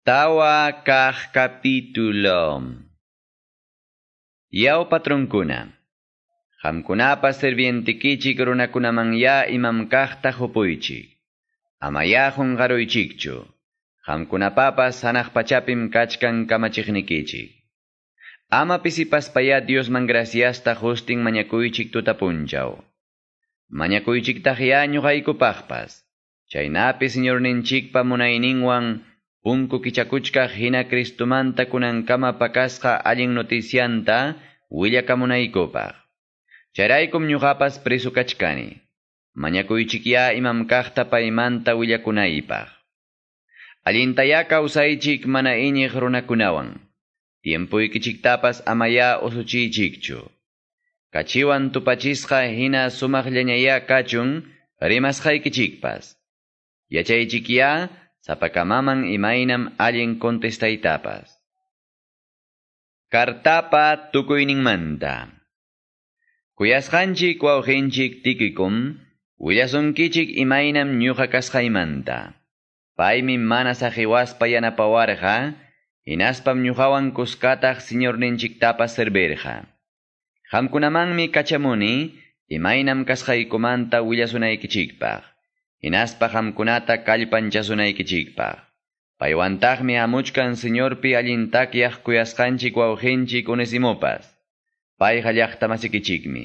Tawa kaj kapitulo. Yau patronkuna. Hamkunapa servientikichik runakunaman ya imam kajta hupuychik. Amayahun garoychikchu. Hamkunapapas hanajpachapim kachkan kamachiknikichik. Ama pisipaspaya Dios man mangraciasta justin mañakuychik tutapunchaw. Mañakuychiktaj ya ñuqaykupajpas. Chaynapi señor ninchikpa munayninwan punku kichakuchkaq hina Cristumanta kunankama pakasqa allin noticianta willakamunaykupaq. Chayraykum ñuqapas preso kachkani. Mañakuychikya imam kaqta paymanta willakunaypaq. Allintaya kawsaychik mana iñiq runakunawan. Tiempuykichiktapas amaya usuchiychikchu. Kachiwan tupachisqa hina sumaqllañaya kachun rimasqaykichikpas. Yachaychikya sapakamaman imaynam allin contestaytapas. Kartapa tukuyninmanta. Kuyasqanchik wawqinchik tikikum, willasunkichik imaynam ñuqa kasqaymanta. Paymi mana saqiwaspa yanapawarqa, hinaspam ñuqawan kuskataq señorninchiktapas servirqa. Qamkunamanmi kachamuni, imaynam kasqaykumanta willasunaykichikpaq. Hinaspa qamkunata kallpanchasunaykichikpaq. Paywantaqmi hamuchkan señorpi allintakyaq kuyasqanchik wawqinchik Onesimopas. Payqa llaqtamasikichikmi.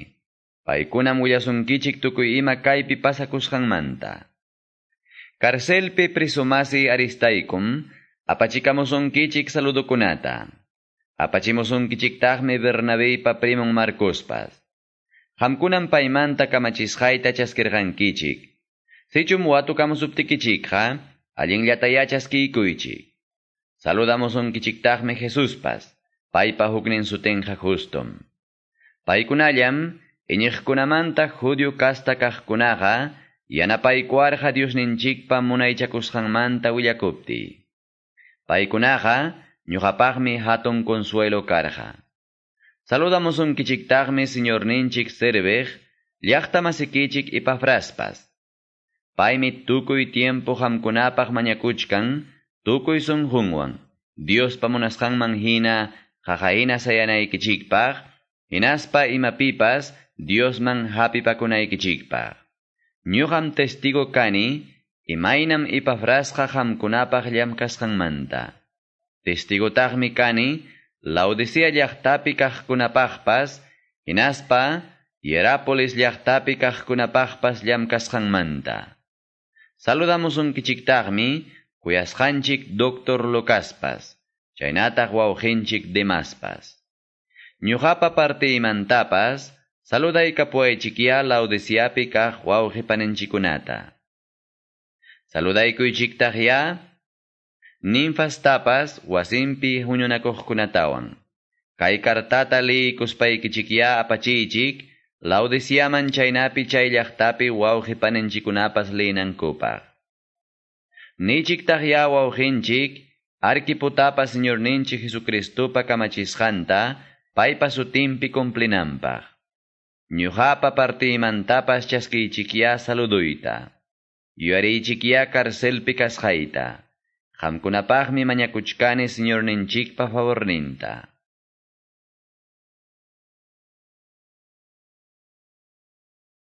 Paykunam willasunkichik tukuy ima kaypi pasakusqanmanta. Karcelpi prisumasi Aristaykum, apachikamusunkichik saludukunata. Apachimusunkichiktaqmi Bernabépa primon Marcospas. Qamkunam paymanta kamachisqayta chaskirqankichik. Sichum watukamusuptikichikqa, allinllatayachasquikuychik. Saludamusunkichiktaqmi Jesuspas, paypa huknin sutenqa justum. Paykunallam, iñiqkunamanta judio kasta kaqkunaqa, yanapaykuarqa Diosninchikpa munaychakusqanmanta willakupti. Paykunaqa, ñuqapaqmi hatun consuelo karqa. Saludamusunkichiktaqmi Señorninchik serveq, llaqtamasikichik Epafraspas. Paymi tukuy tiempo hamkunapaq mañakuchkan, tukuy sunqunwan, Diospa munasqanman hina qaqayna sayanaykichikpaq, hinaspa imapipas Diosman hapipakunaykichikpaq. Ñuqam testigo kani, imaynam Epafrasqa hamkunapaq llamkasqanmanta. Testigotaqmi kani, Laodicea llaqtapi kaqkunapaqpas, hinaspa Hierápolis llaqtapi kaqkunapaqpas llamkasqanmanta. Saludamusunkichiktaqmi kuyasqanchik doctor Lucaspas, chaynataq wawqinchik Demaspas. Ñuqapa partiymantapas, saludaykapuaychikya Laodiceapi kaq wawqipananchikunata. Saludaykuychiktaqya ninfastapas wasinpi huñunakuqkunatawan. Kay kartata liykuspaykichikya apachiychik, Laodiceaman chaynapi chay llaqtapi wawqipananchikunapas linankupaq. Nichiktaqya wawqinchik, Arquiputapa Señorninchik Jesucristupa kamachisqanta, paypa sutimpi cumplinanpaq. Ñuqapa partiymantapas chaskiychikya saluduyta. Yuyariychikya karcelpi kasqayta. Qamkunapaqmi mañakuchkani Señorninchikpa favorninta.